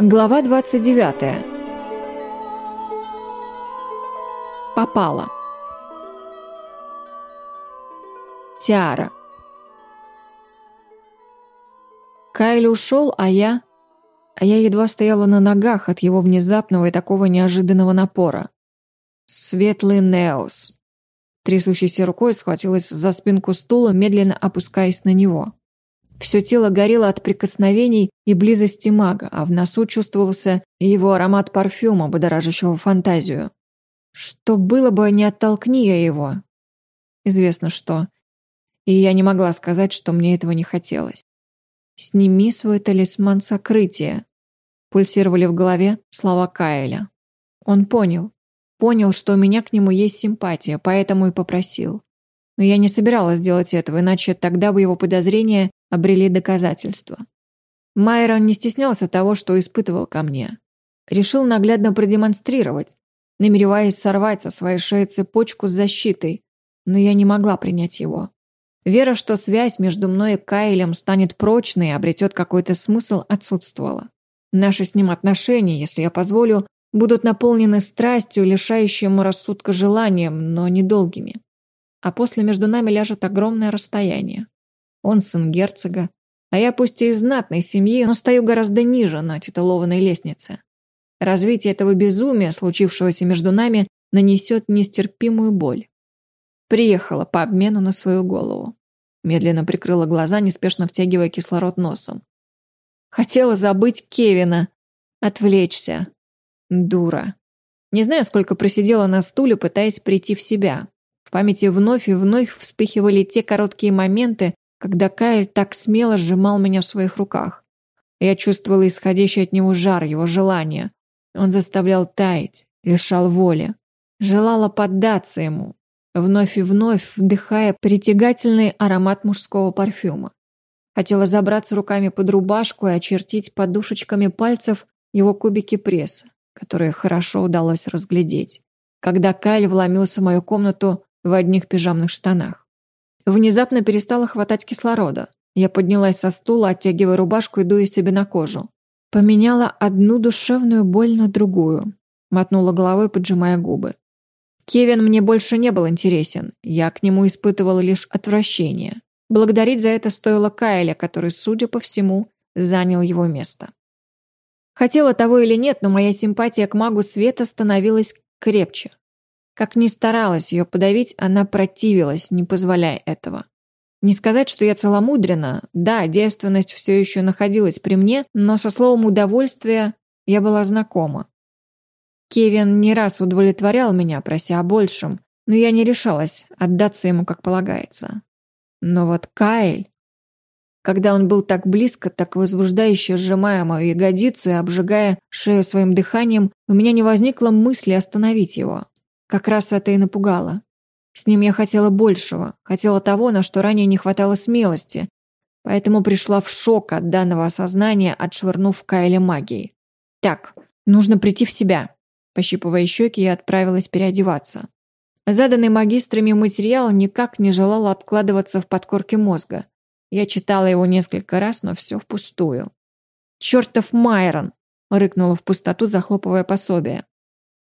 Глава 29. Попала. Тиара. Кайли ушел, а я... А я едва стояла на ногах от его внезапного и такого неожиданного напора. Светлый Неос. Трясущейся рукой схватилась за спинку стула, медленно опускаясь на него. Все тело горело от прикосновений и близости мага, а в носу чувствовался его аромат парфюма, будоражащего фантазию. Что было бы, не оттолкни я его? Известно что. И я не могла сказать, что мне этого не хотелось. «Сними свой талисман сокрытия», — пульсировали в голове слова Каэля. Он понял. Понял, что у меня к нему есть симпатия, поэтому и попросил. Но я не собиралась делать этого, иначе тогда бы его подозрения обрели доказательства. Майрон не стеснялся того, что испытывал ко мне. Решил наглядно продемонстрировать, намереваясь сорвать со своей шеи цепочку с защитой, но я не могла принять его. Вера, что связь между мной и Кайлем станет прочной и обретет какой-то смысл, отсутствовала. Наши с ним отношения, если я позволю, будут наполнены страстью, лишающей ему рассудка желанием, но недолгими. А после между нами ляжет огромное расстояние. Он сын герцога, а я пусть и из знатной семьи, но стою гораздо ниже на титулованной лестнице. Развитие этого безумия, случившегося между нами, нанесет нестерпимую боль. Приехала по обмену на свою голову. Медленно прикрыла глаза, неспешно втягивая кислород носом. Хотела забыть Кевина. Отвлечься. Дура. Не знаю, сколько просидела на стуле, пытаясь прийти в себя. Памяти вновь и вновь вспыхивали те короткие моменты, когда Кайл так смело сжимал меня в своих руках. Я чувствовала исходящий от него жар, его желание. Он заставлял таять, лишал воли. Желала поддаться ему, вновь и вновь вдыхая притягательный аромат мужского парфюма. Хотела забраться руками под рубашку и очертить подушечками пальцев его кубики пресса, которые хорошо удалось разглядеть, когда Кайль вломился в мою комнату в одних пижамных штанах. Внезапно перестала хватать кислорода. Я поднялась со стула, оттягивая рубашку и дуя себе на кожу. Поменяла одну душевную боль на другую. Мотнула головой, поджимая губы. Кевин мне больше не был интересен. Я к нему испытывала лишь отвращение. Благодарить за это стоило Кайля, который, судя по всему, занял его место. Хотела того или нет, но моя симпатия к магу света становилась крепче. Как ни старалась ее подавить, она противилась, не позволяя этого. Не сказать, что я целомудрена. Да, девственность все еще находилась при мне, но со словом «удовольствие» я была знакома. Кевин не раз удовлетворял меня, прося о большем, но я не решалась отдаться ему как полагается. Но вот Кайл... Когда он был так близко, так возбуждающе сжимая мою ягодицу и обжигая шею своим дыханием, у меня не возникло мысли остановить его. Как раз это и напугало. С ним я хотела большего, хотела того, на что ранее не хватало смелости, поэтому пришла в шок от данного осознания, отшвырнув Кайле магией. Так, нужно прийти в себя. Пощипывая щеки, я отправилась переодеваться. Заданный магистрами материал никак не желал откладываться в подкорке мозга. Я читала его несколько раз, но все впустую. «Чертов Майрон!» — рыкнула в пустоту, захлопывая пособие.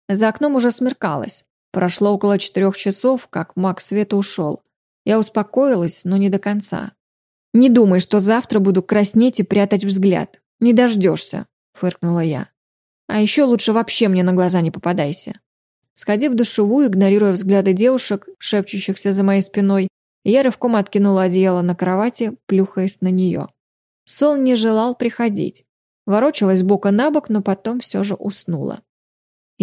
За окном уже смеркалось. Прошло около четырех часов, как маг света ушел. Я успокоилась, но не до конца. «Не думай, что завтра буду краснеть и прятать взгляд. Не дождешься», — фыркнула я. А еще лучше вообще мне на глаза не попадайся. Сходив в душевую, игнорируя взгляды девушек, шепчущихся за моей спиной, я рывком откинула одеяло на кровати, плюхаясь на нее. Сон не желал приходить. Ворочалась бока на бок, но потом все же уснула.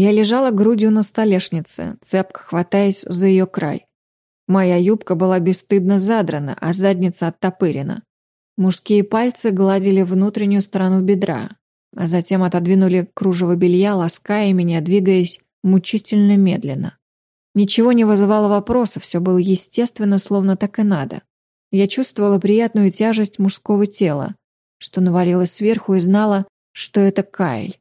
Я лежала грудью на столешнице, цепко хватаясь за ее край. Моя юбка была бесстыдно задрана, а задница оттопырена. Мужские пальцы гладили внутреннюю сторону бедра, а затем отодвинули кружево белья, лаская меня, двигаясь мучительно медленно. Ничего не вызывало вопросов, все было естественно, словно так и надо. Я чувствовала приятную тяжесть мужского тела, что навалилось сверху и знала, что это Кайль.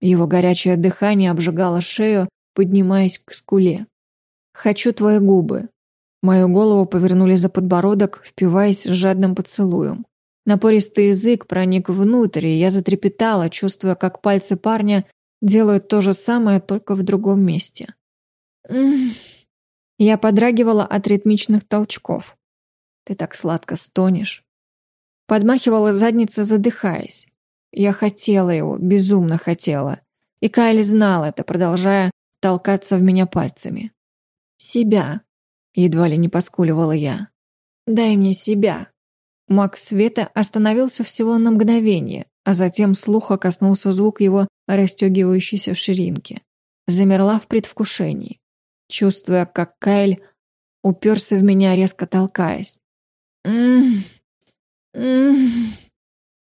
Его горячее дыхание обжигало шею, поднимаясь к скуле. «Хочу твои губы». Мою голову повернули за подбородок, впиваясь жадным поцелуем. Напористый язык проник внутрь, и я затрепетала, чувствуя, как пальцы парня делают то же самое, только в другом месте. Я подрагивала от ритмичных толчков. Ты так сладко стонешь. Подмахивала задница, задыхаясь. Я хотела его, безумно хотела. И Кайли знал это, продолжая толкаться в меня пальцами. «Себя», — едва ли не поскуливала я. «Дай мне себя». Маг света остановился всего на мгновение, а затем слуха коснулся звук его расстегивающейся ширинки. Замерла в предвкушении, чувствуя, как Кайль уперся в меня, резко толкаясь. «М-м-м».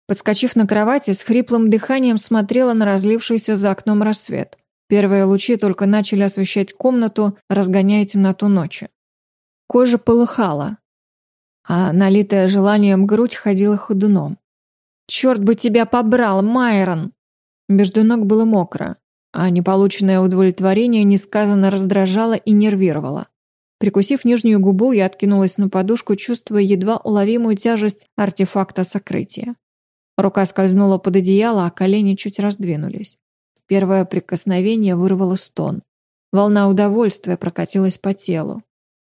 Подскочив на кровати, с хриплым дыханием смотрела на разлившийся за окном рассвет. Первые лучи только начали освещать комнату, разгоняя темноту ночи. Кожа полыхала, а налитая желанием грудь ходила ходуном. «Черт бы тебя побрал, Майрон!» Между ног было мокро, а неполученное удовлетворение несказанно раздражало и нервировало. Прикусив нижнюю губу, я откинулась на подушку, чувствуя едва уловимую тяжесть артефакта сокрытия. Рука скользнула под одеяло, а колени чуть раздвинулись. Первое прикосновение вырвало стон. Волна удовольствия прокатилась по телу.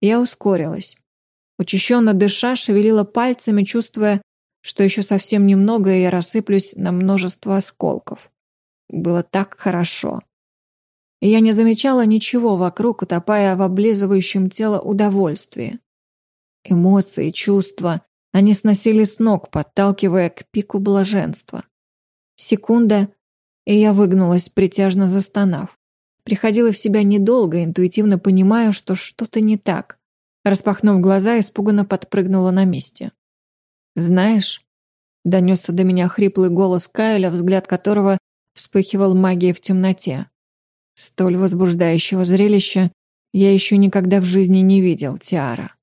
Я ускорилась. Учащенно дыша, шевелила пальцами, чувствуя, что еще совсем немного, и я рассыплюсь на множество осколков. Было так хорошо. И я не замечала ничего вокруг, утопая в облизывающем тело удовольствии. Эмоции, чувства, они сносили с ног, подталкивая к пику блаженства. Секунда, и я выгнулась, притяжно застонав. Приходила в себя недолго, интуитивно понимая, что что-то не так. Распахнув глаза, испуганно подпрыгнула на месте. «Знаешь...» — донесся до меня хриплый голос Кайля, взгляд которого вспыхивал магией в темноте. Столь возбуждающего зрелища я еще никогда в жизни не видел, Тиара.